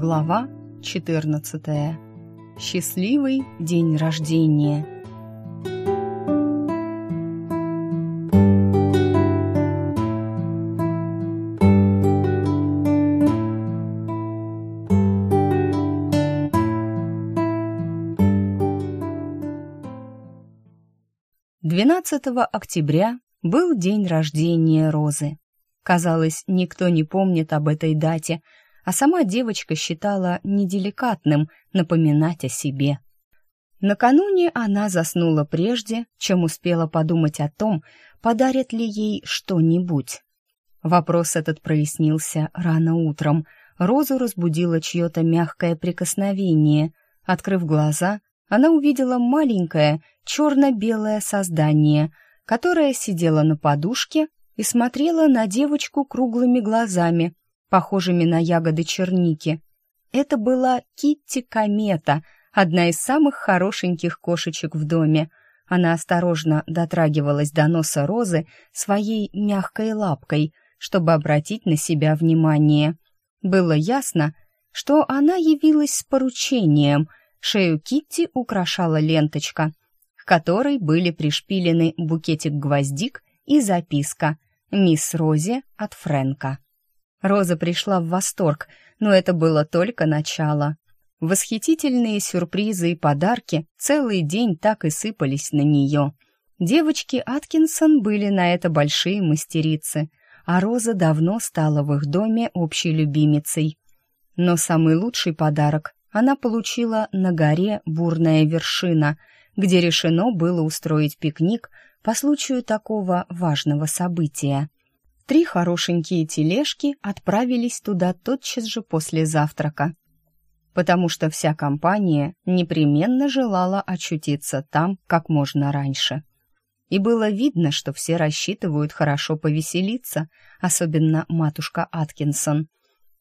Глава 14. Счастливый день рождения. Двенадцатого октября был день рождения Розы. Казалось, никто не помнит об этой дате – а сама девочка считала неделикатным напоминать о себе. Накануне она заснула прежде, чем успела подумать о том, подарят ли ей что-нибудь. Вопрос этот прояснился рано утром. Розу разбудило чье-то мягкое прикосновение. Открыв глаза, она увидела маленькое черно-белое создание, которое сидело на подушке и смотрело на девочку круглыми глазами, похожими на ягоды черники. Это была Китти Комета, одна из самых хорошеньких кошечек в доме. Она осторожно дотрагивалась до носа Розы своей мягкой лапкой, чтобы обратить на себя внимание. Было ясно, что она явилась с поручением. Шею Китти украшала ленточка, к которой были пришпилены букетик гвоздик и записка «Мисс Розе от Фрэнка». Роза пришла в восторг, но это было только начало. Восхитительные сюрпризы и подарки целый день так и сыпались на нее. Девочки Аткинсон были на это большие мастерицы, а Роза давно стала в их доме общей любимицей. Но самый лучший подарок она получила на горе Бурная вершина, где решено было устроить пикник по случаю такого важного события. Три хорошенькие тележки отправились туда тотчас же после завтрака, потому что вся компания непременно желала очутиться там как можно раньше. И было видно, что все рассчитывают хорошо повеселиться, особенно матушка Аткинсон.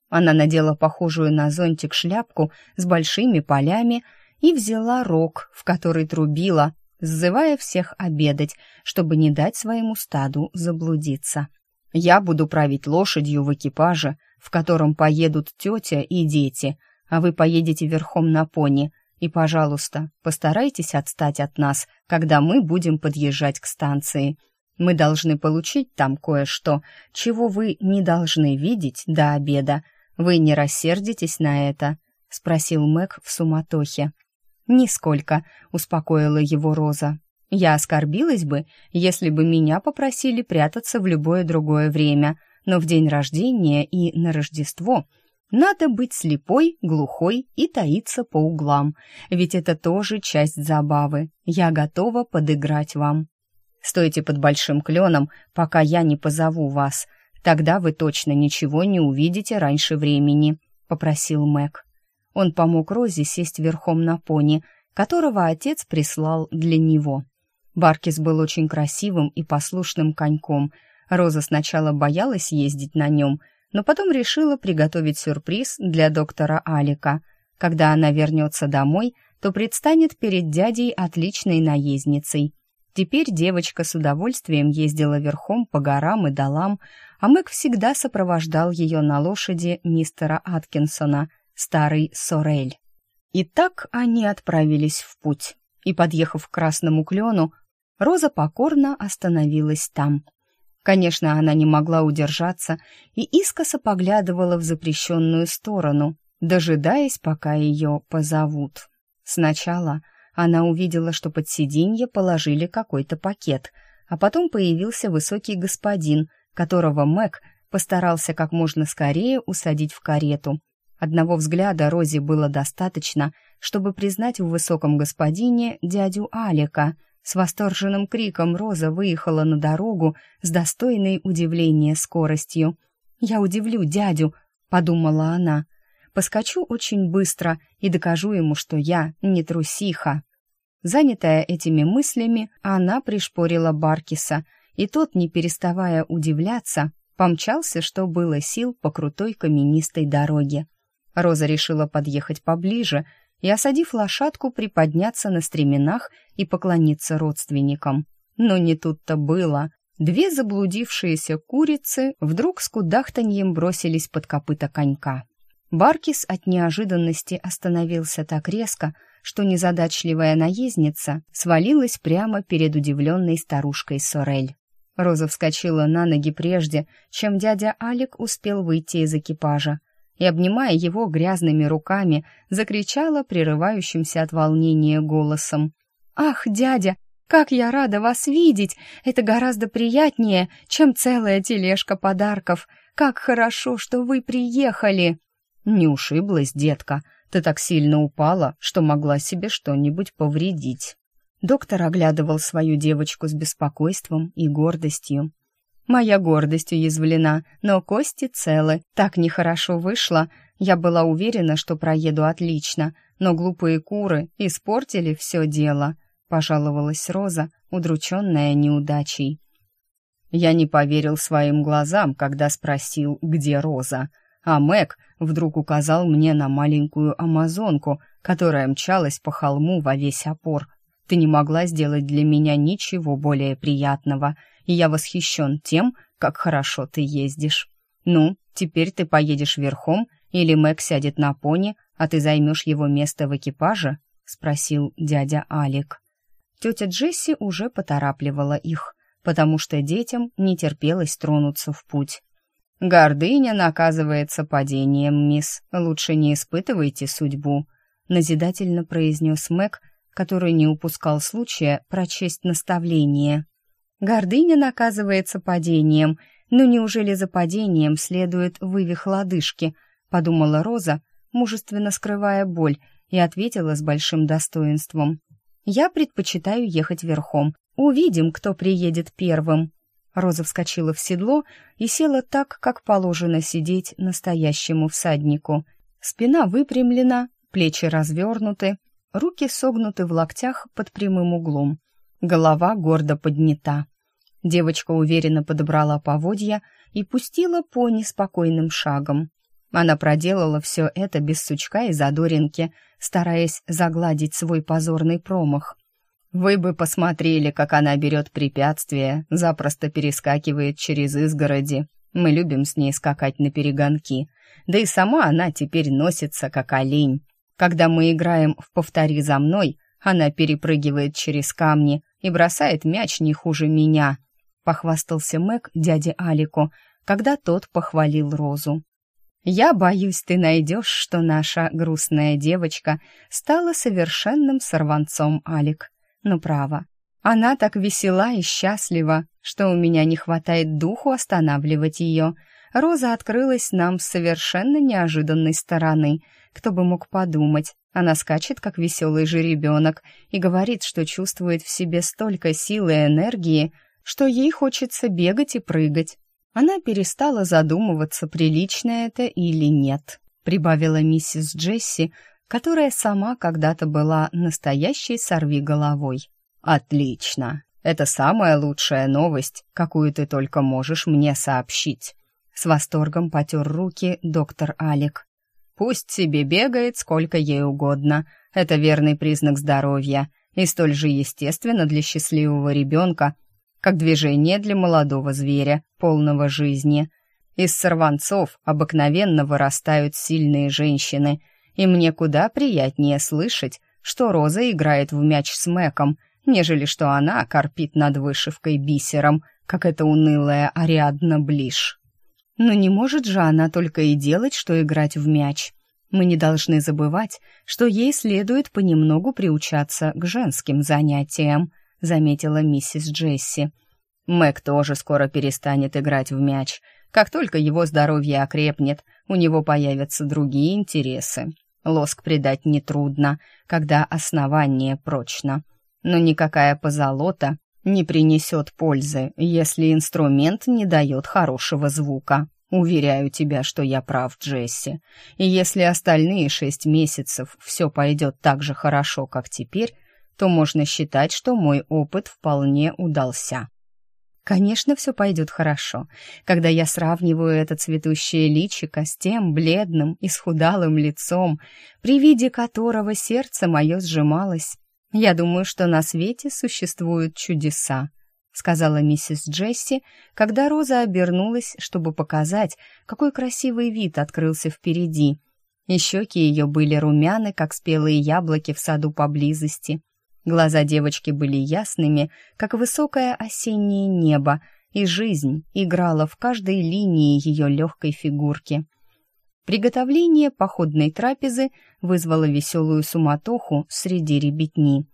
Она надела похожую на зонтик шляпку с большими полями и взяла рог, в который трубила, сзывая всех обедать, чтобы не дать своему стаду заблудиться. Я буду править лошадью в экипаже, в котором поедут тетя и дети, а вы поедете верхом на пони. И, пожалуйста, постарайтесь отстать от нас, когда мы будем подъезжать к станции. Мы должны получить там кое-что, чего вы не должны видеть до обеда. Вы не рассердитесь на это?» — спросил Мэг в суматохе. «Нисколько», — успокоила его Роза. Я оскорбилась бы, если бы меня попросили прятаться в любое другое время, но в день рождения и на Рождество надо быть слепой, глухой и таиться по углам, ведь это тоже часть забавы. Я готова подыграть вам. Стойте под большим кленом, пока я не позову вас. Тогда вы точно ничего не увидите раньше времени», — попросил Мэг. Он помог Розе сесть верхом на пони, которого отец прислал для него. Баркис был очень красивым и послушным коньком. Роза сначала боялась ездить на нем, но потом решила приготовить сюрприз для доктора Алика. Когда она вернется домой, то предстанет перед дядей отличной наездницей. Теперь девочка с удовольствием ездила верхом по горам и долам, а Мэг всегда сопровождал ее на лошади мистера Аткинсона, старый Сорель. И так они отправились в путь. И, подъехав к красному клену, Роза покорно остановилась там. Конечно, она не могла удержаться и искоса поглядывала в запрещенную сторону, дожидаясь, пока ее позовут. Сначала она увидела, что под сиденье положили какой-то пакет, а потом появился высокий господин, которого Мэг постарался как можно скорее усадить в карету. Одного взгляда Розе было достаточно, чтобы признать в высоком господине дядю Алика — с восторженным криком Роза выехала на дорогу с достойной удивления скоростью. «Я удивлю дядю», — подумала она. «Поскочу очень быстро и докажу ему, что я не трусиха». Занятая этими мыслями, она пришпорила Баркиса, и тот, не переставая удивляться, помчался, что было сил по крутой каменистой дороге. Роза решила подъехать поближе и, осадив лошадку, приподняться на стременах и поклониться родственникам. Но не тут-то было. Две заблудившиеся курицы вдруг с кудахтаньем бросились под копыта конька. Баркис от неожиданности остановился так резко, что незадачливая наездница свалилась прямо перед удивленной старушкой Сорель. Роза вскочила на ноги прежде, чем дядя Алик успел выйти из экипажа, и, обнимая его грязными руками, закричала прерывающимся от волнения голосом. «Ах, дядя, как я рада вас видеть! Это гораздо приятнее, чем целая тележка подарков. Как хорошо, что вы приехали!» «Не ушиблась, детка. Ты так сильно упала, что могла себе что-нибудь повредить». Доктор оглядывал свою девочку с беспокойством и гордостью. Моя гордость уязвлена, но кости целы. Так нехорошо вышло. Я была уверена, что проеду отлично, но глупые куры испортили все дело. Пожаловалась Роза, удрученная неудачей. Я не поверил своим глазам, когда спросил, где Роза. А Мэг вдруг указал мне на маленькую амазонку, которая мчалась по холму во весь опор — ты не могла сделать для меня ничего более приятного, и я восхищен тем, как хорошо ты ездишь. Ну, теперь ты поедешь верхом, или Мэг сядет на пони, а ты займешь его место в экипаже?» — спросил дядя Алик. Тетя Джесси уже поторапливала их, потому что детям не терпелось тронуться в путь. «Гордыня наказывается падением, мисс. Лучше не испытывайте судьбу», — назидательно произнес Мэг, который не упускал случая прочесть наставление. «Гордыня наказывается падением, но неужели за падением следует вывих лодыжки?» — подумала Роза, мужественно скрывая боль, и ответила с большим достоинством. «Я предпочитаю ехать верхом. Увидим, кто приедет первым». Роза вскочила в седло и села так, как положено сидеть настоящему всаднику. Спина выпрямлена, плечи развернуты, руки согнуты в локтях под прямым углом, голова гордо поднята. Девочка уверенно подобрала поводья и пустила пони спокойным шагом. Она проделала все это без сучка и задоринки, стараясь загладить свой позорный промах. Вы бы посмотрели, как она берет препятствия, запросто перескакивает через изгороди. Мы любим с ней скакать на перегонки. Да и сама она теперь носится, как олень. Когда мы играем в «Повтори за мной», она перепрыгивает через камни и бросает мяч не хуже меня», — похвастался Мэг дяде Алику, когда тот похвалил Розу. «Я боюсь, ты найдешь, что наша грустная девочка стала совершенным сорванцом, Алик. Ну, право, она так весела и счастлива, что у меня не хватает духу останавливать ее. Роза открылась нам с совершенно неожиданной стороны — кто бы мог подумать, она скачет, как веселый жеребенок, и говорит, что чувствует в себе столько силы и энергии, что ей хочется бегать и прыгать. Она перестала задумываться, прилично это или нет, прибавила миссис Джесси, которая сама когда-то была настоящей сорвиголовой. «Отлично! Это самая лучшая новость, какую ты только можешь мне сообщить!» С восторгом потер руки доктор Алик. Пусть себе бегает сколько ей угодно. Это верный признак здоровья и столь же естественно для счастливого ребенка, как движение для молодого зверя, полного жизни. Из сорванцов обыкновенно вырастают сильные женщины, и мне куда приятнее слышать, что Роза играет в мяч с Мэком, нежели что она корпит над вышивкой бисером, как это унылая Ариадна Блиш. Но не может же она только и делать, что играть в мяч. Мы не должны забывать, что ей следует понемногу приучаться к женским занятиям, заметила миссис Джесси. Мэг тоже скоро перестанет играть в мяч. Как только его здоровье окрепнет, у него появятся другие интересы. Лоск придать нетрудно, когда основание прочно. Но никакая позолота не принесет пользы, если инструмент не дает хорошего звука. Уверяю тебя, что я прав, Джесси. И если остальные шесть месяцев все пойдет так же хорошо, как теперь, то можно считать, что мой опыт вполне удался. Конечно, все пойдет хорошо, когда я сравниваю это цветущее личико с тем бледным и схудалым лицом, при виде которого сердце мое сжималось. Я думаю, что на свете существуют чудеса, сказала миссис Джесси, когда Роза обернулась, чтобы показать, какой красивый вид открылся впереди, и щеки ее были румяны, как спелые яблоки в саду поблизости. Глаза девочки были ясными, как высокое осеннее небо, и жизнь играла в каждой линии ее легкой фигурки. Приготовление походной трапезы вызвало веселую суматоху среди ребятни.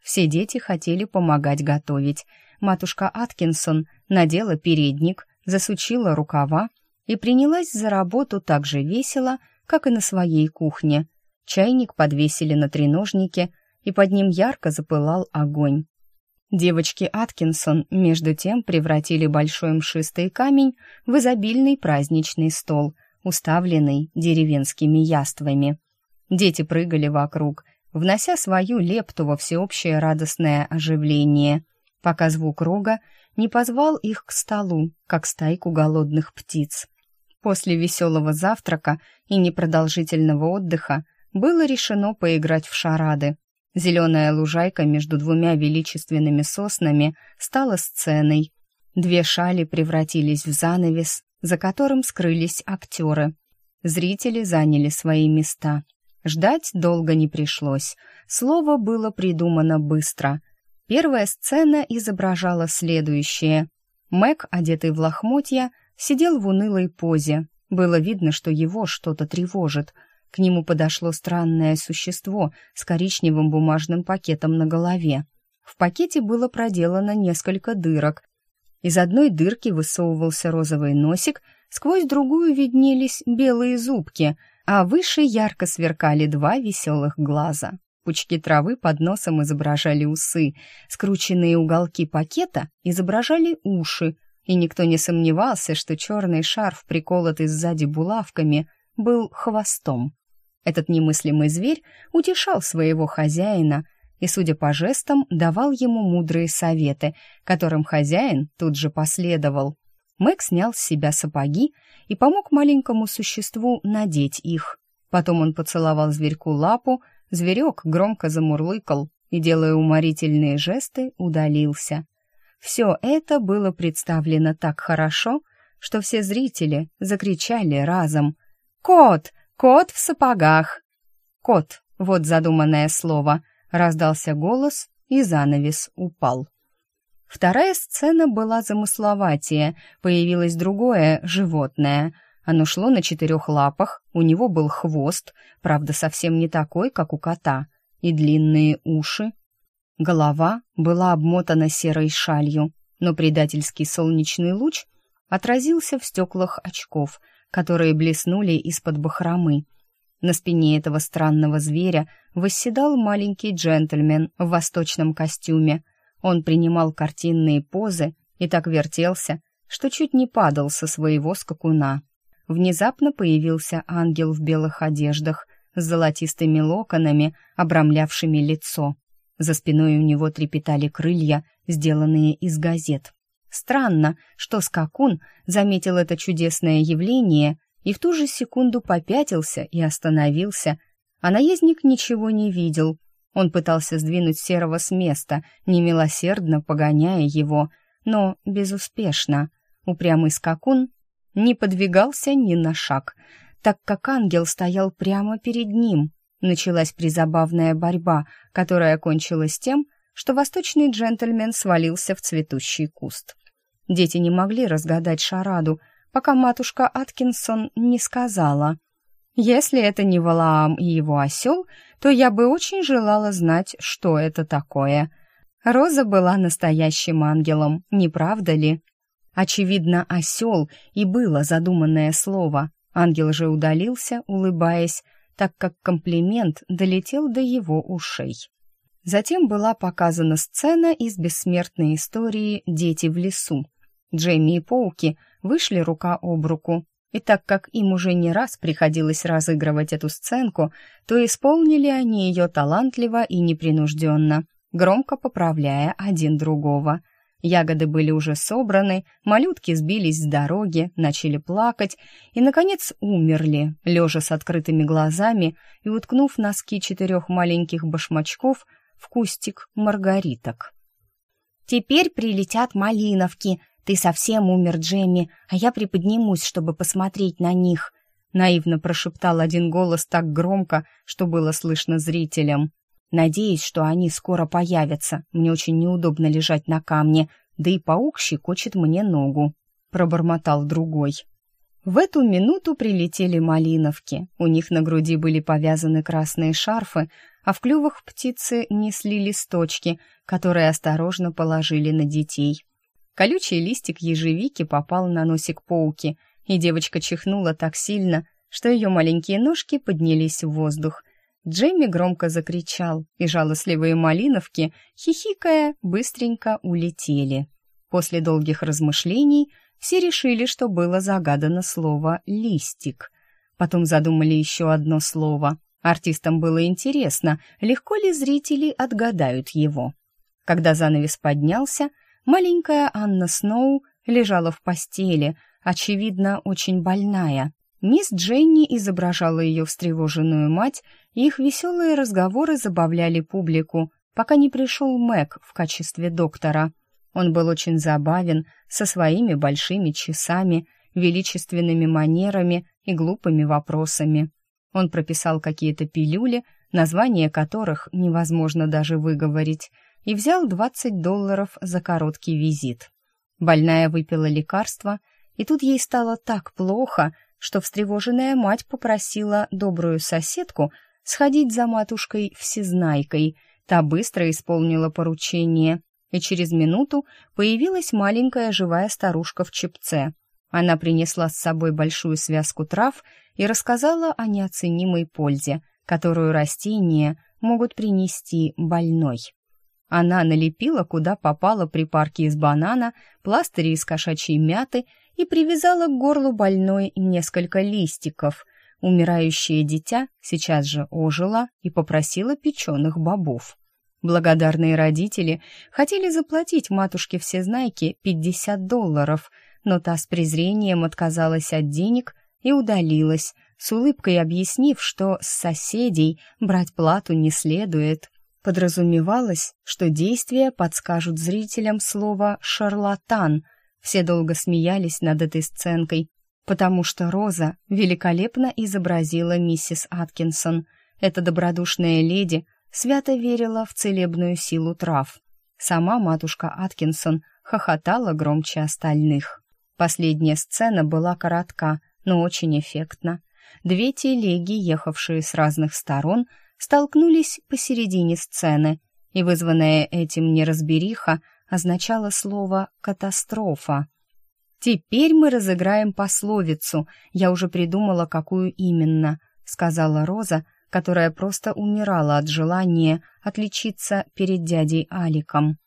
Все дети хотели помогать готовить. Матушка Аткинсон надела передник, засучила рукава и принялась за работу так же весело, как и на своей кухне. Чайник подвесили на треножнике, и под ним ярко запылал огонь. Девочки Аткинсон, между тем, превратили большой мшистый камень в изобильный праздничный стол, уставленный деревенскими яствами. Дети прыгали вокруг, внося свою лепту во всеобщее радостное оживление, пока звук рога не позвал их к столу, как стайку голодных птиц. После веселого завтрака и непродолжительного отдыха было решено поиграть в шарады. Зеленая лужайка между двумя величественными соснами стала сценой. Две шали превратились в занавес, за которым скрылись актеры. Зрители заняли свои места. Ждать долго не пришлось. Слово было придумано быстро. Первая сцена изображала следующее. Мэг, одетый в лохмотья, сидел в унылой позе. Было видно, что его что-то тревожит. К нему подошло странное существо с коричневым бумажным пакетом на голове. В пакете было проделано несколько дырок. Из одной дырки высовывался розовый носик, сквозь другую виднелись белые зубки — а выше ярко сверкали два веселых глаза. Пучки травы под носом изображали усы, скрученные уголки пакета изображали уши, и никто не сомневался, что черный шарф, приколотый сзади булавками, был хвостом. Этот немыслимый зверь утешал своего хозяина и, судя по жестам, давал ему мудрые советы, которым хозяин тут же последовал. Мэг снял с себя сапоги и помог маленькому существу надеть их. Потом он поцеловал зверьку лапу, зверек громко замурлыкал и, делая уморительные жесты, удалился. Все это было представлено так хорошо, что все зрители закричали разом «Кот! Кот в сапогах!» «Кот!» — вот задуманное слово. Раздался голос, и занавес упал. Вторая сцена была замысловатее, появилось другое животное. Оно шло на четырех лапах, у него был хвост, правда, совсем не такой, как у кота, и длинные уши. Голова была обмотана серой шалью, но предательский солнечный луч отразился в стеклах очков, которые блеснули из-под бахромы. На спине этого странного зверя восседал маленький джентльмен в восточном костюме — он принимал картинные позы и так вертелся, что чуть не падал со своего скакуна. Внезапно появился ангел в белых одеждах с золотистыми локонами, обрамлявшими лицо. За спиной у него трепетали крылья, сделанные из газет. Странно, что скакун заметил это чудесное явление и в ту же секунду попятился и остановился, а наездник ничего не видел — он пытался сдвинуть Серого с места, немилосердно погоняя его, но безуспешно. Упрямый скакун не подвигался ни на шаг, так как ангел стоял прямо перед ним. Началась призабавная борьба, которая кончилась тем, что восточный джентльмен свалился в цветущий куст. Дети не могли разгадать шараду, пока матушка Аткинсон не сказала. «Если это не Валаам и его осел, то я бы очень желала знать, что это такое. Роза была настоящим ангелом, не правда ли? Очевидно, осел и было задуманное слово. Ангел же удалился, улыбаясь, так как комплимент долетел до его ушей. Затем была показана сцена из бессмертной истории «Дети в лесу». Джейми и Поуки вышли рука об руку, и так как им уже не раз приходилось разыгрывать эту сценку, то исполнили они ее талантливо и непринужденно, громко поправляя один другого. Ягоды были уже собраны, малютки сбились с дороги, начали плакать и, наконец, умерли, лежа с открытыми глазами и уткнув носки четырех маленьких башмачков в кустик маргариток. «Теперь прилетят малиновки», «Ты совсем умер, Джемми, а я приподнимусь, чтобы посмотреть на них», наивно прошептал один голос так громко, что было слышно зрителям. Надеюсь, что они скоро появятся. Мне очень неудобно лежать на камне, да и паук щекочет мне ногу, пробормотал другой. В эту минуту прилетели малиновки. У них на груди были повязаны красные шарфы, а в клювах птицы несли листочки, которые осторожно положили на детей. Колючий листик ежевики попал на носик пауки, и девочка чихнула так сильно, что ее маленькие ножки поднялись в воздух. Джейми громко закричал, и жалостливые малиновки, хихикая, быстренько улетели. После долгих размышлений все решили, что было загадано слово «листик». Потом задумали еще одно слово. Артистам было интересно, легко ли зрители отгадают его. Когда занавес поднялся, маленькая Анна Сноу лежала в постели, очевидно, очень больная. Мисс Дженни изображала ее встревоженную мать, и их веселые разговоры забавляли публику, пока не пришел Мэг в качестве доктора. Он был очень забавен, со своими большими часами, величественными манерами и глупыми вопросами. Он прописал какие-то пилюли, названия которых невозможно даже выговорить, и взял 20 долларов за короткий визит. Больная выпила лекарство, и тут ей стало так плохо, что встревоженная мать попросила добрую соседку сходить за матушкой всезнайкой. Та быстро исполнила поручение, и через минуту появилась маленькая живая старушка в чепце. Она принесла с собой большую связку трав и рассказала о неоценимой пользе, которую растения могут принести больной. Она налепила, куда попало припарки из банана, пластыри из кошачьей мяты и привязала к горлу больной несколько листиков. Умирающее дитя сейчас же ожило и попросило печеных бобов. Благодарные родители хотели заплатить матушке Всезнайке 50 долларов, но та с презрением отказалась от денег и удалилась, с улыбкой объяснив, что с соседей брать плату не следует. Подразумевалось, что действия подскажут зрителям слово «шарлатан», все долго смеялись над этой сценкой, потому что Роза великолепно изобразила миссис Аткинсон. Эта добродушная леди свято верила в целебную силу трав. Сама матушка Аткинсон хохотала громче остальных. Последняя сцена была коротка, но очень эффектна. Две телеги, ехавшие с разных сторон, столкнулись посередине сцены, и вызванная этим неразбериха означало слово «катастрофа». «Теперь мы разыграем пословицу. Я уже придумала, какую именно», — сказала Роза, которая просто умирала от желания отличиться перед дядей Аликом.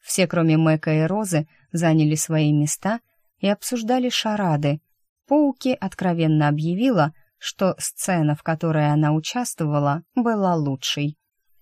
Все, кроме Мэка и Розы, заняли свои места и обсуждали шарады. Пауки откровенно объявила, что сцена, в которой она участвовала, была лучшей.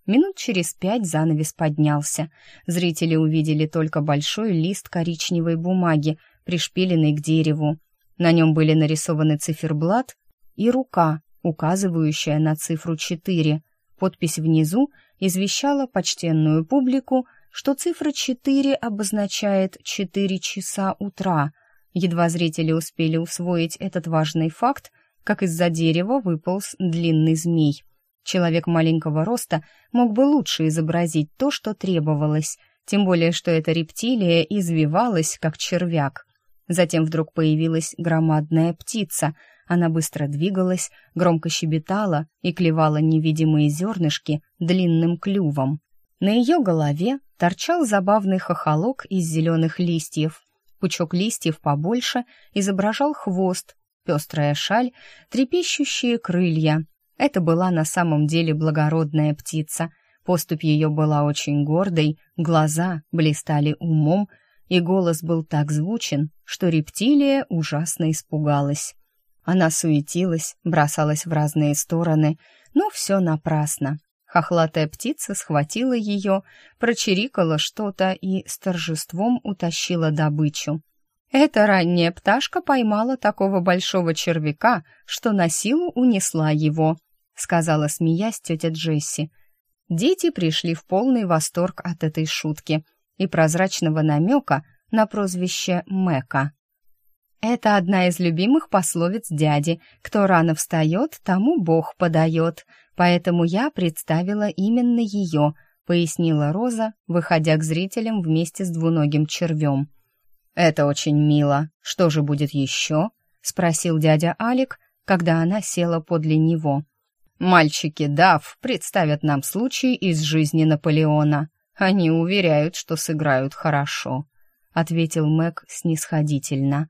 Минут через пять занавес поднялся. Зрители увидели только большой лист коричневой бумаги, пришпиленный к дереву. На нем были нарисованы циферблат и рука, указывающая на цифру 4. Подпись внизу извещала почтенную публику, что цифра 4 обозначает 4 часа утра. Едва зрители успели усвоить этот важный факт, как из-за дерева выполз длинный змей — Человек маленького роста мог бы лучше изобразить то, что требовалось, тем более что эта рептилия извивалась, как червяк. Затем вдруг появилась громадная птица. Она быстро двигалась, громко щебетала и клевала невидимые зернышки длинным клювом. На ее голове торчал забавный хохолок из зеленых листьев. Пучок листьев побольше изображал хвост, пестрая шаль, трепещущие крылья, это была на самом деле благородная птица. Поступь ее была очень гордой, глаза блистали умом, и голос был так звучен, что рептилия ужасно испугалась. Она суетилась, бросалась в разные стороны, но все напрасно. Хохлатая птица схватила ее, прочирикала что-то и с торжеством утащила добычу. Эта ранняя пташка поймала такого большого червяка, что на силу унесла его. — сказала, смеясь, тетя Джесси. Дети пришли в полный восторг от этой шутки и прозрачного намека на прозвище Мэка. Это одна из любимых пословиц дяди. Кто рано встает, тому Бог подает. Поэтому я представила именно ее, пояснила Роза, выходя к зрителям вместе с двуногим червем. «Это очень мило. Что же будет еще?» — спросил дядя Алик, когда она села подле него. «Мальчики Дав представят нам случай из жизни Наполеона. Они уверяют, что сыграют хорошо», — ответил Мэг снисходительно.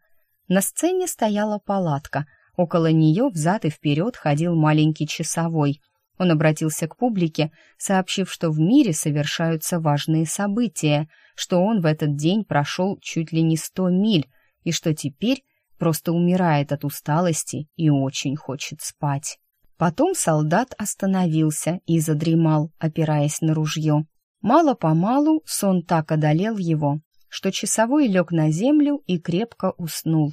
На сцене стояла палатка. Около нее взад и вперед ходил маленький часовой. Он обратился к публике, сообщив, что в мире совершаются важные события, что он в этот день прошел чуть ли не сто миль, и что теперь просто умирает от усталости и очень хочет спать. Потом солдат остановился и задремал, опираясь на ружье. Мало-помалу сон так одолел его, что часовой лег на землю и крепко уснул.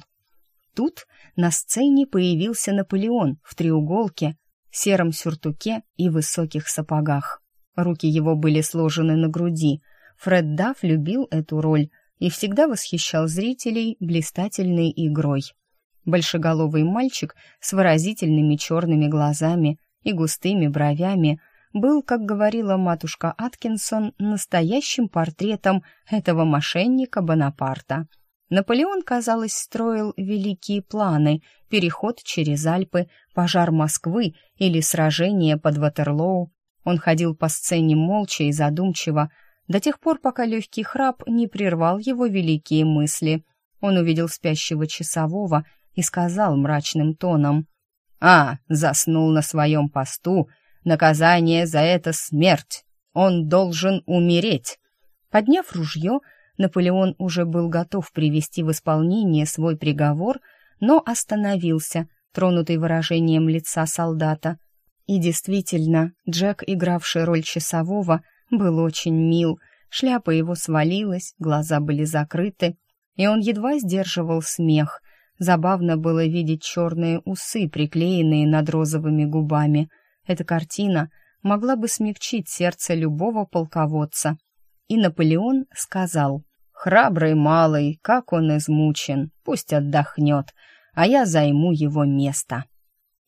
Тут на сцене появился Наполеон в треуголке, сером сюртуке и высоких сапогах. Руки его были сложены на груди. Фред Дафф любил эту роль и всегда восхищал зрителей блистательной игрой. Большеголовый мальчик с выразительными черными глазами и густыми бровями – был, как говорила матушка Аткинсон, настоящим портретом этого мошенника Бонапарта. Наполеон, казалось, строил великие планы, переход через Альпы, пожар Москвы или сражение под Ватерлоу. Он ходил по сцене молча и задумчиво, до тех пор, пока легкий храп не прервал его великие мысли. Он увидел спящего часового и сказал мрачным тоном, «А, заснул на своем посту Наказание за это смерть. Он должен умереть. Подняв ружье, Наполеон уже был готов привести в исполнение свой приговор, но остановился, тронутый выражением лица солдата. И действительно, Джек, игравший роль часового, был очень мил. Шляпа его свалилась, глаза были закрыты, и он едва сдерживал смех. Забавно было видеть черные усы, приклеенные над розовыми губами — эта картина могла бы смягчить сердце любого полководца. И Наполеон сказал, «Храбрый малый, как он измучен, пусть отдохнет, а я займу его место».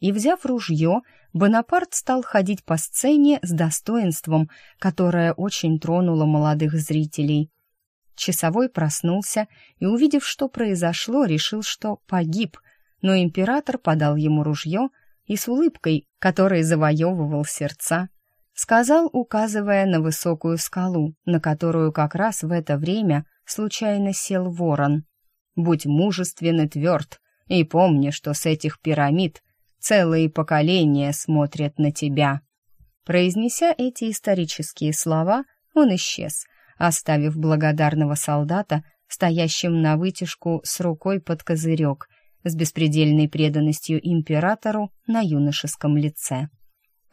И, взяв ружье, Бонапарт стал ходить по сцене с достоинством, которое очень тронуло молодых зрителей. Часовой проснулся и, увидев, что произошло, решил, что погиб, но император подал ему ружье — и с улыбкой, которой завоевывал сердца, сказал, указывая на высокую скалу, на которую как раз в это время случайно сел ворон. «Будь мужествен и тверд, и помни, что с этих пирамид целые поколения смотрят на тебя». Произнеся эти исторические слова, он исчез, оставив благодарного солдата, стоящим на вытяжку с рукой под козырек с беспредельной преданностью императору на юношеском лице.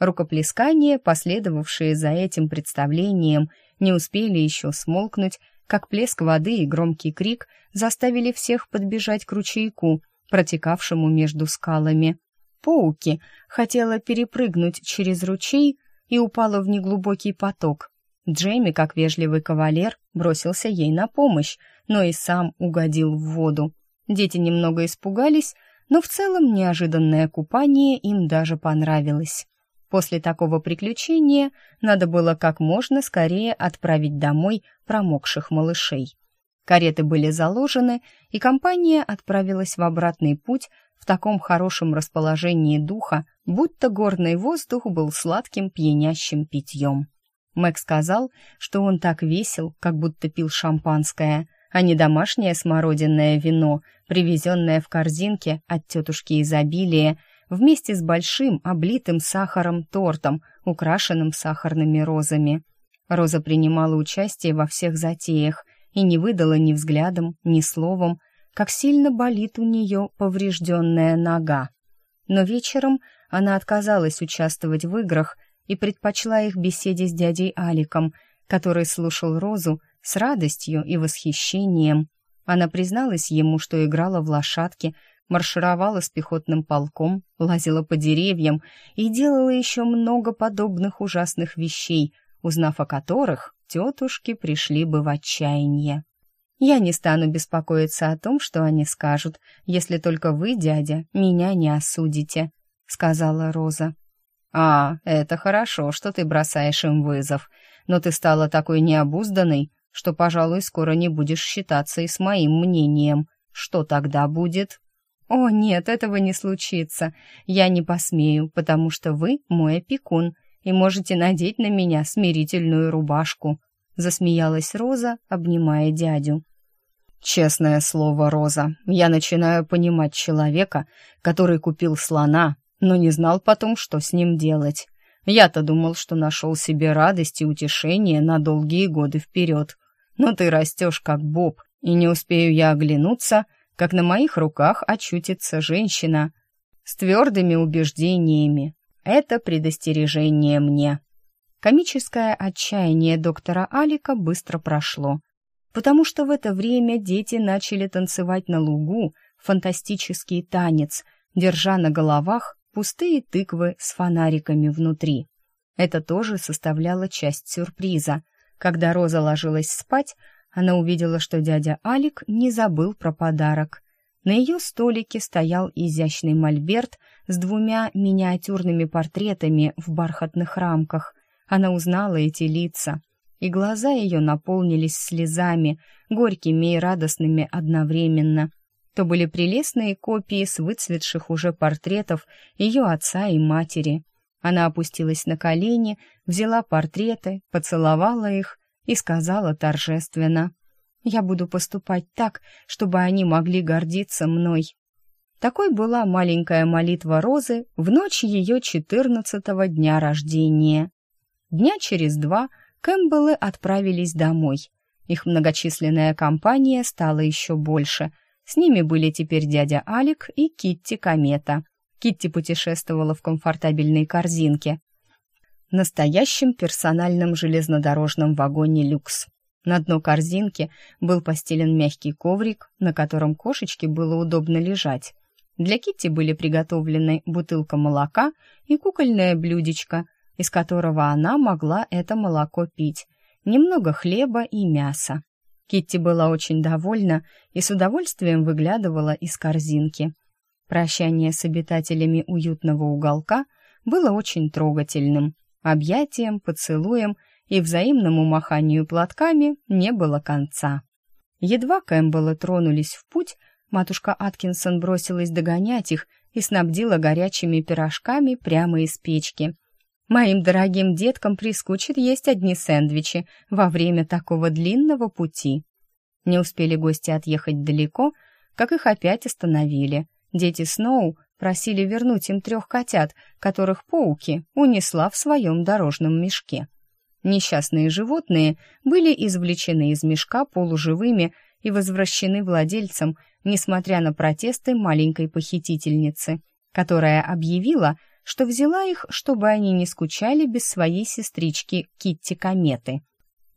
Рукоплескания, последовавшие за этим представлением, не успели еще смолкнуть, как плеск воды и громкий крик заставили всех подбежать к ручейку, протекавшему между скалами. Поуки хотела перепрыгнуть через ручей и упала в неглубокий поток. Джейми, как вежливый кавалер, бросился ей на помощь, но и сам угодил в воду. Дети немного испугались, но в целом неожиданное купание им даже понравилось. После такого приключения надо было как можно скорее отправить домой промокших малышей. Кареты были заложены, и компания отправилась в обратный путь в таком хорошем расположении духа, будто горный воздух был сладким пьянящим питьем. Мэг сказал, что он так весел, как будто пил шампанское — а не домашнее смородинное вино, привезенное в корзинке от тетушки изобилия, вместе с большим облитым сахаром тортом, украшенным сахарными розами. Роза принимала участие во всех затеях и не выдала ни взглядом, ни словом, как сильно болит у нее поврежденная нога. Но вечером она отказалась участвовать в играх и предпочла их беседе с дядей Аликом, который слушал Розу с радостью и восхищением. Она призналась ему, что играла в лошадки, маршировала с пехотным полком, лазила по деревьям и делала еще много подобных ужасных вещей, узнав о которых тетушки пришли бы в отчаяние. Я не стану беспокоиться о том, что они скажут, если только вы, дядя, меня не осудите», — сказала Роза. «А, это хорошо, что ты бросаешь им вызов, но ты стала такой необузданной, что, пожалуй, скоро не будешь считаться и с моим мнением. Что тогда будет?» «О, нет, этого не случится. Я не посмею, потому что вы мой опекун и можете надеть на меня смирительную рубашку», засмеялась Роза, обнимая дядю. «Честное слово, Роза, я начинаю понимать человека, который купил слона, но не знал потом, что с ним делать. Я-то думал, что нашел себе радость и утешение на долгие годы вперед. Но ты растешь как боб, и не успею я оглянуться, как на моих руках очутится женщина с твердыми убеждениями. Это предостережение мне. Комическое отчаяние доктора Алика быстро прошло, потому что в это время дети начали танцевать на лугу фантастический танец, держа на головах пустые тыквы с фонариками внутри. Это тоже составляло часть сюрприза. Когда Роза ложилась спать, она увидела, что дядя Алик не забыл про подарок. На ее столике стоял изящный мольберт с двумя миниатюрными портретами в бархатных рамках. Она узнала эти лица, и глаза ее наполнились слезами, горькими и радостными одновременно. То были прелестные копии с выцветших уже портретов ее отца и матери. Она опустилась на колени, взяла портреты, поцеловала их и сказала торжественно, «Я буду поступать так, чтобы они могли гордиться мной». Такой была маленькая молитва Розы в ночь ее четырнадцатого дня рождения. Дня через два Кэмпбеллы отправились домой. Их многочисленная компания стала еще больше. С ними были теперь дядя Алик и Китти Комета. Китти путешествовала в комфортабельной корзинке настоящем персональном железнодорожном вагоне «Люкс». На дно корзинки был постелен мягкий коврик, на котором кошечке было удобно лежать. Для Китти были приготовлены бутылка молока и кукольное блюдечко, из которого она могла это молоко пить, немного хлеба и мяса. Китти была очень довольна и с удовольствием выглядывала из корзинки. Прощание с обитателями уютного уголка было очень трогательным. Объятиям, поцелуем и взаимному маханию платками не было конца. Едва Кэмпбеллы тронулись в путь, матушка Аткинсон бросилась догонять их и снабдила горячими пирожками прямо из печки. Моим дорогим деткам прискучит есть одни сэндвичи во время такого длинного пути. Не успели гости отъехать далеко, как их опять остановили. Дети Сноу просили вернуть им трех котят, которых Поуки унесла в своем дорожном мешке. Несчастные животные были извлечены из мешка полуживыми и возвращены владельцам, несмотря на протесты маленькой похитительницы, которая объявила, что взяла их, чтобы они не скучали без своей сестрички Китти Кометы.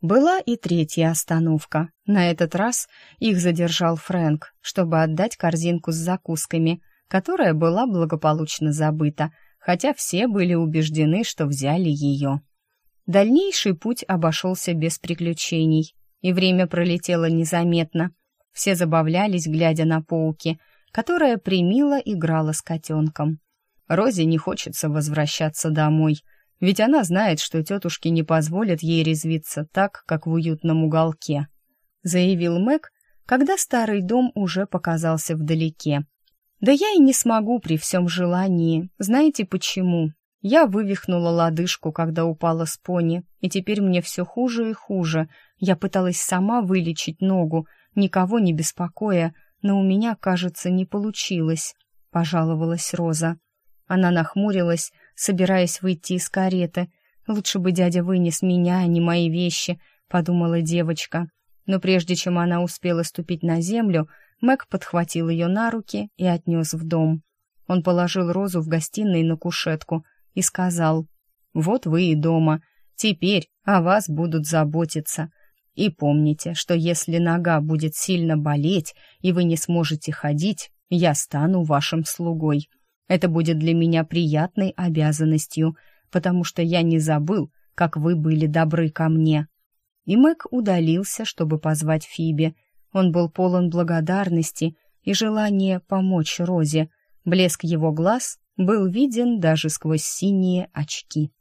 Была и третья остановка. На этот раз их задержал Фрэнк, чтобы отдать корзинку с закусками – которая была благополучно забыта, хотя все были убеждены, что взяли ее. Дальнейший путь обошелся без приключений, и время пролетело незаметно. Все забавлялись, глядя на пауки, которая примило играла с котенком. Розе не хочется возвращаться домой, ведь она знает, что тетушки не позволят ей резвиться так, как в уютном уголке, заявил Мэг, когда старый дом уже показался вдалеке. Да я и не смогу при всем желании. Знаете почему? Я вывихнула лодыжку, когда упала с пони, и теперь мне все хуже и хуже. Я пыталась сама вылечить ногу, никого не беспокоя, но у меня, кажется, не получилось, — пожаловалась Роза. Она нахмурилась, собираясь выйти из кареты. «Лучше бы дядя вынес меня, а не мои вещи», — подумала девочка. Но прежде чем она успела ступить на землю, Мэг подхватил ее на руки и отнес в дом. Он положил Розу в гостиной на кушетку и сказал, «Вот вы и дома. Теперь о вас будут заботиться. И помните, что если нога будет сильно болеть, и вы не сможете ходить, я стану вашим слугой. Это будет для меня приятной обязанностью, потому что я не забыл, как вы были добры ко мне». И Мэг удалился, чтобы позвать Фиби, Он был полон благодарности и желания помочь Розе. Блеск его глаз был виден даже сквозь синие очки.